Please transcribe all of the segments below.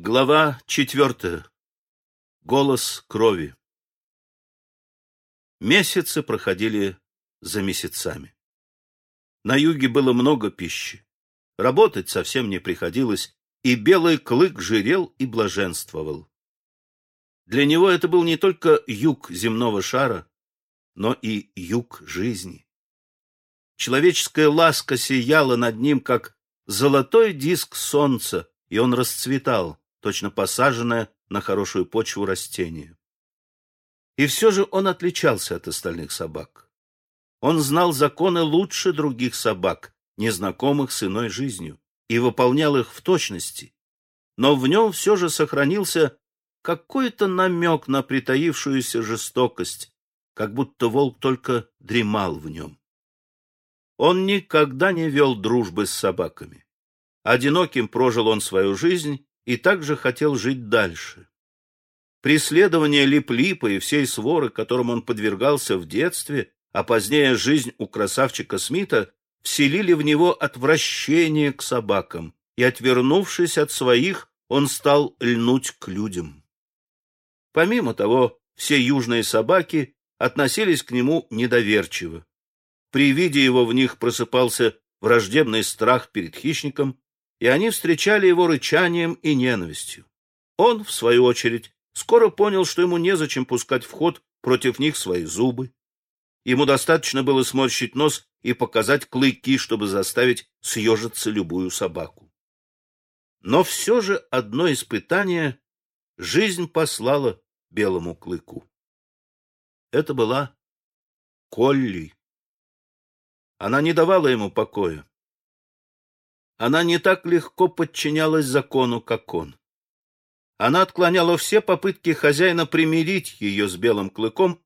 Глава четвертая. Голос крови. Месяцы проходили за месяцами. На юге было много пищи. Работать совсем не приходилось, и белый клык жирел и блаженствовал. Для него это был не только юг земного шара, но и юг жизни. Человеческая ласка сияла над ним, как золотой диск солнца, и он расцветал точно посаженное на хорошую почву растение. И все же он отличался от остальных собак. Он знал законы лучше других собак, незнакомых с иной жизнью, и выполнял их в точности. Но в нем все же сохранился какой-то намек на притаившуюся жестокость, как будто волк только дремал в нем. Он никогда не вел дружбы с собаками. Одиноким прожил он свою жизнь и также хотел жить дальше. Преследование Лип-Липа и всей своры, которым он подвергался в детстве, а позднее жизнь у красавчика Смита, вселили в него отвращение к собакам, и, отвернувшись от своих, он стал льнуть к людям. Помимо того, все южные собаки относились к нему недоверчиво. При виде его в них просыпался враждебный страх перед хищником, и они встречали его рычанием и ненавистью. Он, в свою очередь, скоро понял, что ему незачем пускать в ход против них свои зубы. Ему достаточно было сморщить нос и показать клыки, чтобы заставить съежиться любую собаку. Но все же одно испытание жизнь послала белому клыку. Это была Колли. Она не давала ему покоя. Она не так легко подчинялась закону, как он. Она отклоняла все попытки хозяина примирить ее с белым клыком,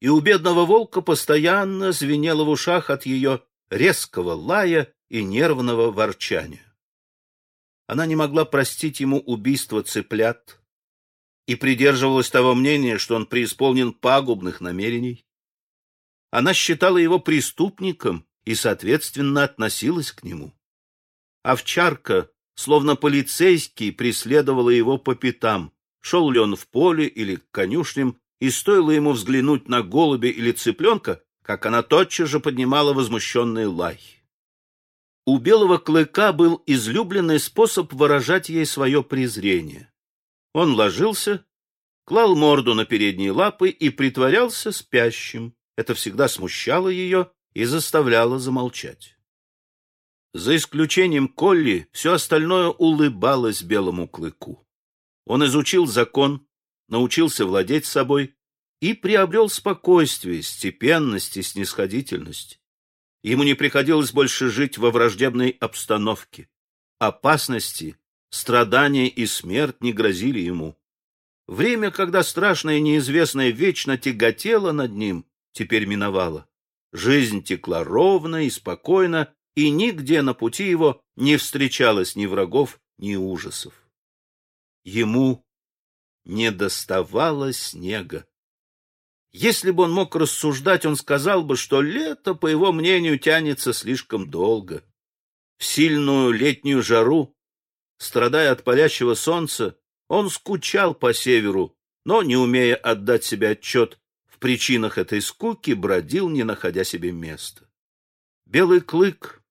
и у бедного волка постоянно звенело в ушах от ее резкого лая и нервного ворчания. Она не могла простить ему убийство цыплят и придерживалась того мнения, что он преисполнен пагубных намерений. Она считала его преступником и, соответственно, относилась к нему. Овчарка, словно полицейский, преследовала его по пятам. Шел ли он в поле или к конюшням, и стоило ему взглянуть на голубя или цыпленка, как она тотчас же поднимала возмущенный лай. У белого клыка был излюбленный способ выражать ей свое презрение. Он ложился, клал морду на передние лапы и притворялся спящим. Это всегда смущало ее и заставляло замолчать. За исключением Колли, все остальное улыбалось белому клыку. Он изучил закон, научился владеть собой и приобрел спокойствие, степенность и снисходительность. Ему не приходилось больше жить во враждебной обстановке. Опасности, страдания и смерть не грозили ему. Время, когда страшное и неизвестное вечно тяготело над ним, теперь миновало. Жизнь текла ровно и спокойно, и нигде на пути его не встречалось ни врагов, ни ужасов. Ему не доставало снега. Если бы он мог рассуждать, он сказал бы, что лето, по его мнению, тянется слишком долго. В сильную летнюю жару, страдая от палящего солнца, он скучал по северу, но, не умея отдать себе отчет в причинах этой скуки, бродил, не находя себе места. Белый клык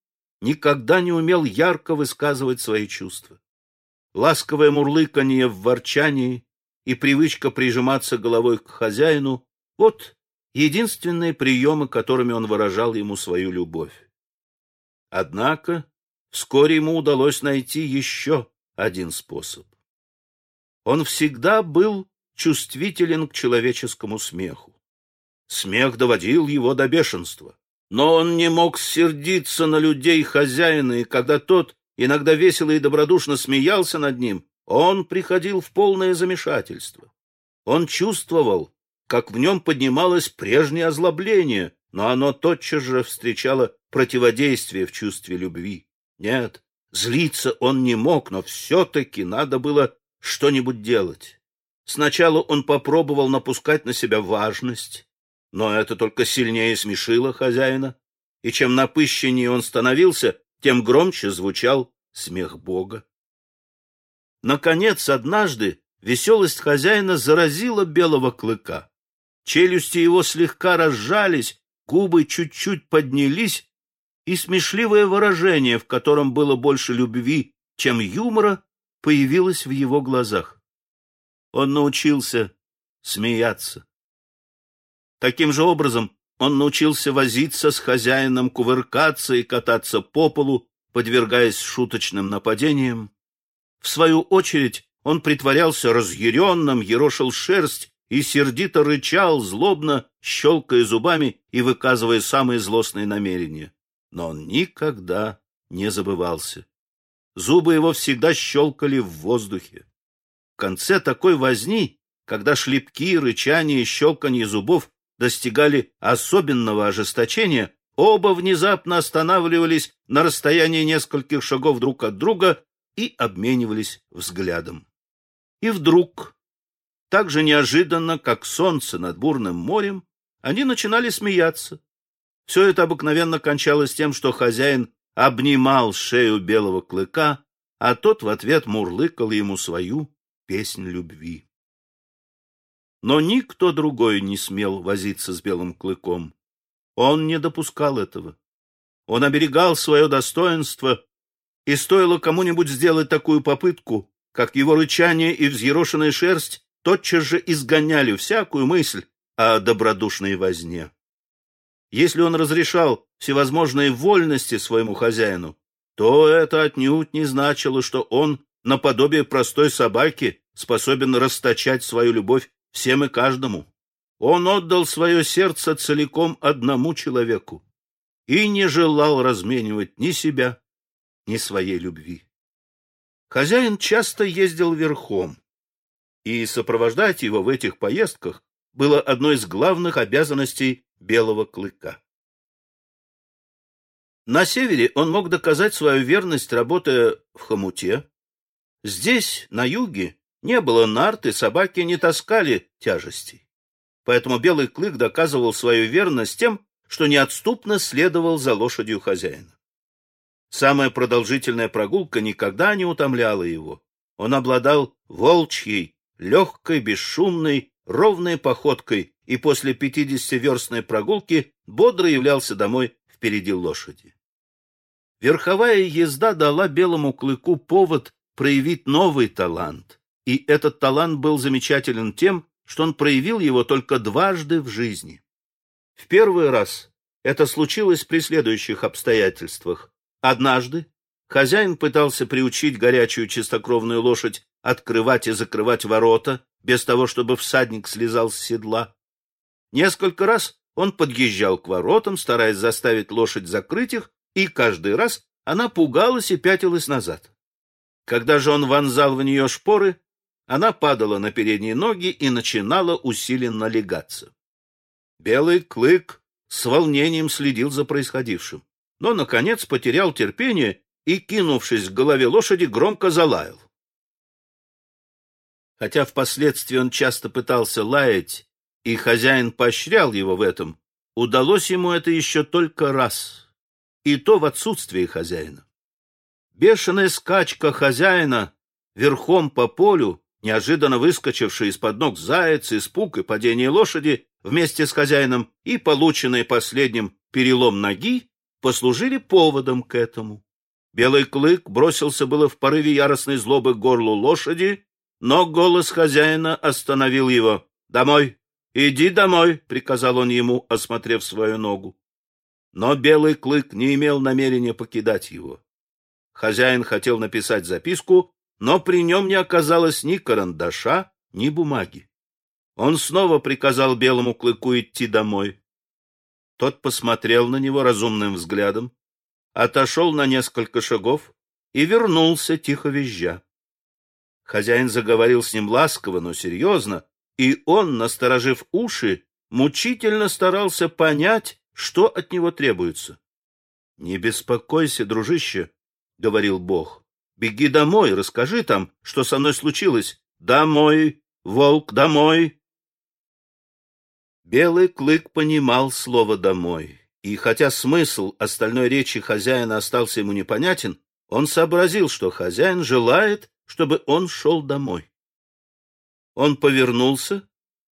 никогда не умел ярко высказывать свои чувства. Ласковое мурлыканье в ворчании и привычка прижиматься головой к хозяину — вот единственные приемы, которыми он выражал ему свою любовь. Однако вскоре ему удалось найти еще один способ. Он всегда был чувствителен к человеческому смеху. Смех доводил его до бешенства. Но он не мог сердиться на людей хозяина, и когда тот иногда весело и добродушно смеялся над ним, он приходил в полное замешательство. Он чувствовал, как в нем поднималось прежнее озлобление, но оно тотчас же встречало противодействие в чувстве любви. Нет, злиться он не мог, но все-таки надо было что-нибудь делать. Сначала он попробовал напускать на себя важность, но это только сильнее смешило хозяина, и чем напыщеннее он становился, тем громче звучал смех Бога. Наконец, однажды веселость хозяина заразила белого клыка. Челюсти его слегка разжались, губы чуть-чуть поднялись, и смешливое выражение, в котором было больше любви, чем юмора, появилось в его глазах. Он научился смеяться. Таким же образом он научился возиться с хозяином, кувыркаться и кататься по полу, подвергаясь шуточным нападениям. В свою очередь он притворялся разъяренным, ерошил шерсть и сердито рычал, злобно щелкая зубами и выказывая самые злостные намерения. Но он никогда не забывался. Зубы его всегда щелкали в воздухе. В конце такой возни, когда шлепки, рычание щелканье зубов достигали особенного ожесточения, оба внезапно останавливались на расстоянии нескольких шагов друг от друга и обменивались взглядом. И вдруг так же неожиданно, как солнце над бурным морем, они начинали смеяться. Все это обыкновенно кончалось тем, что хозяин обнимал шею белого клыка, а тот в ответ мурлыкал ему свою песнь любви. Но никто другой не смел возиться с белым клыком. Он не допускал этого. Он оберегал свое достоинство, и стоило кому-нибудь сделать такую попытку, как его рычание и взъерошенная шерсть тотчас же изгоняли всякую мысль о добродушной возне. Если он разрешал всевозможные вольности своему хозяину, то это отнюдь не значило, что он, наподобие простой собаки, способен расточать свою любовь всем и каждому. Он отдал свое сердце целиком одному человеку и не желал разменивать ни себя, ни своей любви. Хозяин часто ездил верхом, и сопровождать его в этих поездках было одной из главных обязанностей белого клыка. На севере он мог доказать свою верность, работая в хомуте. Здесь, на юге, не было нарт, и собаки не таскали тяжестей. Поэтому белый клык доказывал свою верность тем, что неотступно следовал за лошадью хозяина. Самая продолжительная прогулка никогда не утомляла его. Он обладал волчьей, легкой, бесшумной, ровной походкой и после пятидесятиверстной прогулки бодро являлся домой впереди лошади. Верховая езда дала белому клыку повод проявить новый талант, и этот талант был замечателен тем, что он проявил его только дважды в жизни. В первый раз это случилось при следующих обстоятельствах. Однажды хозяин пытался приучить горячую чистокровную лошадь открывать и закрывать ворота, без того, чтобы всадник слезал с седла. Несколько раз он подъезжал к воротам, стараясь заставить лошадь закрыть их, и каждый раз она пугалась и пятилась назад. Когда же он вонзал в нее шпоры, она падала на передние ноги и начинала усиленно легаться. Белый клык с волнением следил за происходившим, но, наконец, потерял терпение и, кинувшись к голове лошади, громко залаял. Хотя впоследствии он часто пытался лаять, и хозяин поощрял его в этом, удалось ему это еще только раз, и то в отсутствии хозяина. Бешеная скачка хозяина верхом по полю, неожиданно выскочивший из-под ног заяц, испуг и падение лошади вместе с хозяином и полученный последним перелом ноги послужили поводом к этому. Белый клык бросился было в порыве яростной злобы к горлу лошади, но голос хозяина остановил его. «Домой! Иди домой!» — приказал он ему, осмотрев свою ногу. Но белый клык не имел намерения покидать его. Хозяин хотел написать записку, но при нем не оказалось ни карандаша, ни бумаги. Он снова приказал белому клыку идти домой. Тот посмотрел на него разумным взглядом, отошел на несколько шагов и вернулся, тихо визжа. Хозяин заговорил с ним ласково, но серьезно, и он, насторожив уши, мучительно старался понять, что от него требуется. — Не беспокойся, дружище, — говорил Бог. — Беги домой, расскажи там, что со мной случилось. Домой, волк, домой. Белый клык понимал слово «домой», и хотя смысл остальной речи хозяина остался ему непонятен, он сообразил, что хозяин желает, чтобы он шел домой. Он повернулся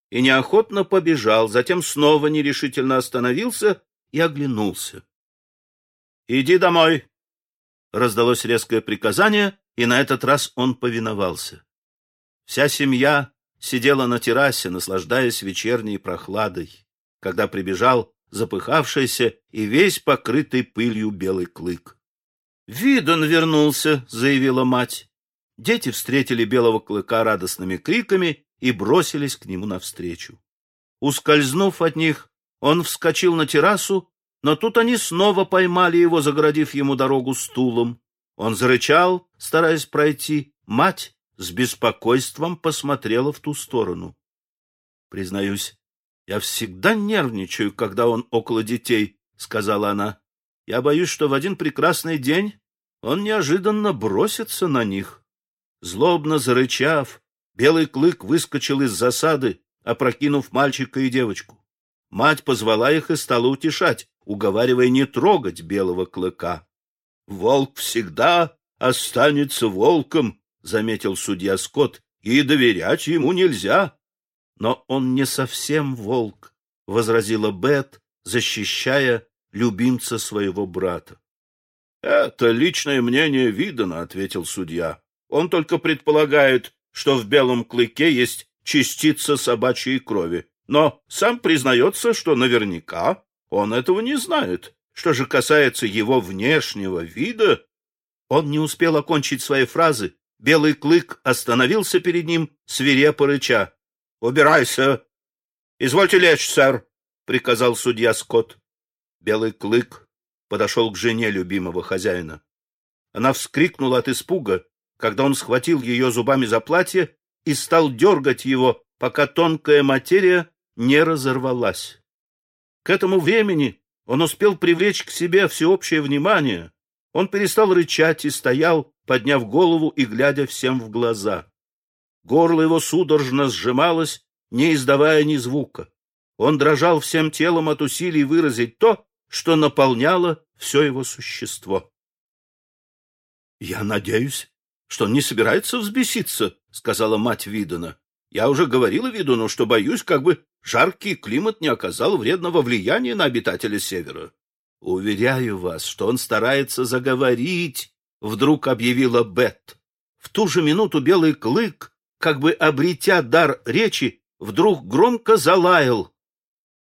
и неохотно побежал, затем снова нерешительно остановился и оглянулся. «Иди домой!» Раздалось резкое приказание, и на этот раз он повиновался. Вся семья сидела на террасе, наслаждаясь вечерней прохладой, когда прибежал запыхавшийся и весь покрытый пылью белый клык. «Видон вернулся», — заявила мать. Дети встретили белого клыка радостными криками и бросились к нему навстречу. Ускользнув от них, он вскочил на террасу, но тут они снова поймали его, загородив ему дорогу стулом. Он зарычал, стараясь пройти. Мать с беспокойством посмотрела в ту сторону. Признаюсь, я всегда нервничаю, когда он около детей, сказала она. Я боюсь, что в один прекрасный день он неожиданно бросится на них. Злобно зарычав, белый клык выскочил из засады, опрокинув мальчика и девочку. Мать позвала их и стала утешать, уговаривая не трогать белого клыка. Волк всегда останется волком, заметил судья Скотт, и доверять ему нельзя. Но он не совсем волк, возразила Бет, защищая любимца своего брата. Это личное мнение Видана, ответил судья. Он только предполагает, что в белом клыке есть частица собачьей крови, но сам признается, что наверняка он этого не знает. Что же касается его внешнего вида, он не успел окончить свои фразы. Белый клык остановился перед ним, свирепо рыча. — Убирайся! — Извольте лечь, сэр, — приказал судья Скотт. Белый клык подошел к жене любимого хозяина. Она вскрикнула от испуга, когда он схватил ее зубами за платье и стал дергать его, пока тонкая материя не разорвалась. К этому времени он успел привлечь к себе всеобщее внимание. Он перестал рычать и стоял, подняв голову и глядя всем в глаза. Горло его судорожно сжималось, не издавая ни звука. Он дрожал всем телом от усилий выразить то, что наполняло все его существо. — Я надеюсь, что он не собирается взбеситься, — сказала мать Видона. Я уже говорила Видуну, что боюсь, как бы жаркий климат не оказал вредного влияния на обитателя Севера. Уверяю вас, что он старается заговорить, — вдруг объявила Бет. В ту же минуту белый клык, как бы обретя дар речи, вдруг громко залаял.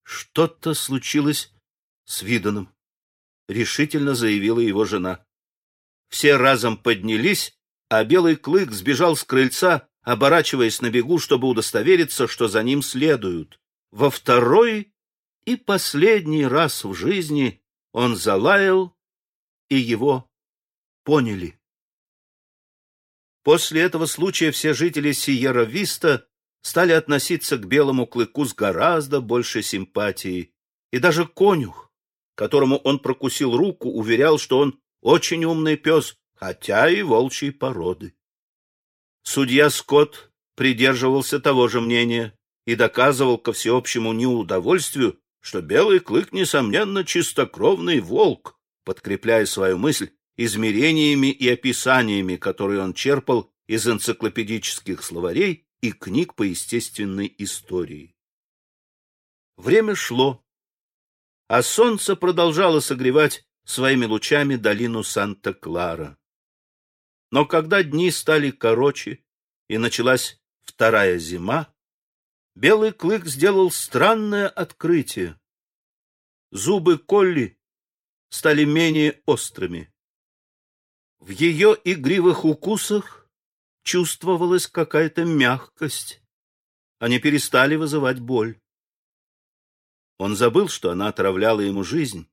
Что-то случилось с Виданом, — решительно заявила его жена. Все разом поднялись, а белый клык сбежал с крыльца, оборачиваясь на бегу, чтобы удостовериться, что за ним следуют. Во второй и последний раз в жизни он залаял, и его поняли. После этого случая все жители Сиерра-Виста стали относиться к белому клыку с гораздо большей симпатией, и даже конюх, которому он прокусил руку, уверял, что он очень умный пес, хотя и волчьей породы. Судья Скотт придерживался того же мнения и доказывал ко всеобщему неудовольствию, что белый клык, несомненно, чистокровный волк, подкрепляя свою мысль измерениями и описаниями, которые он черпал из энциклопедических словарей и книг по естественной истории. Время шло, а солнце продолжало согревать своими лучами долину Санта-Клара. Но когда дни стали короче и началась вторая зима, Белый клык сделал странное открытие. Зубы Колли стали менее острыми. В ее игривых укусах чувствовалась какая-то мягкость. Они перестали вызывать боль. Он забыл, что она отравляла ему жизнь,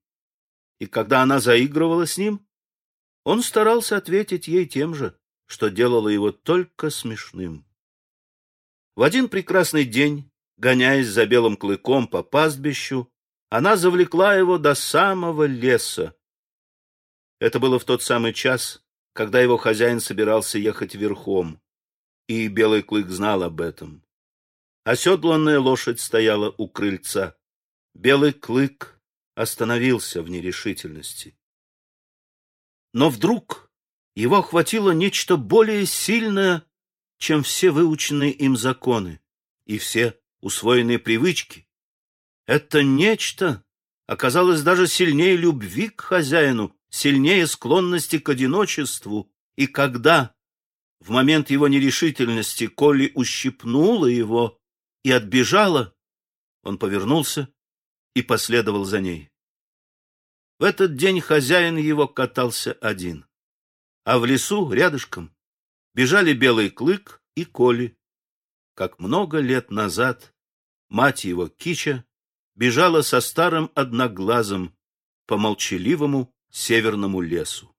и когда она заигрывала с ним, он старался ответить ей тем же, что делало его только смешным. В один прекрасный день, гоняясь за белым клыком по пастбищу, она завлекла его до самого леса. Это было в тот самый час, когда его хозяин собирался ехать верхом, и белый клык знал об этом. Оседланная лошадь стояла у крыльца. Белый клык остановился в нерешительности. Но вдруг его охватило нечто более сильное, чем все выученные им законы и все усвоенные привычки. Это нечто оказалось даже сильнее любви к хозяину, сильнее склонности к одиночеству, и когда в момент его нерешительности Колли ущипнула его и отбежала, он повернулся и последовал за ней. В этот день хозяин его катался один, а в лесу рядышком бежали Белый Клык и Коли. Как много лет назад мать его, Кича, бежала со старым одноглазым по молчаливому северному лесу.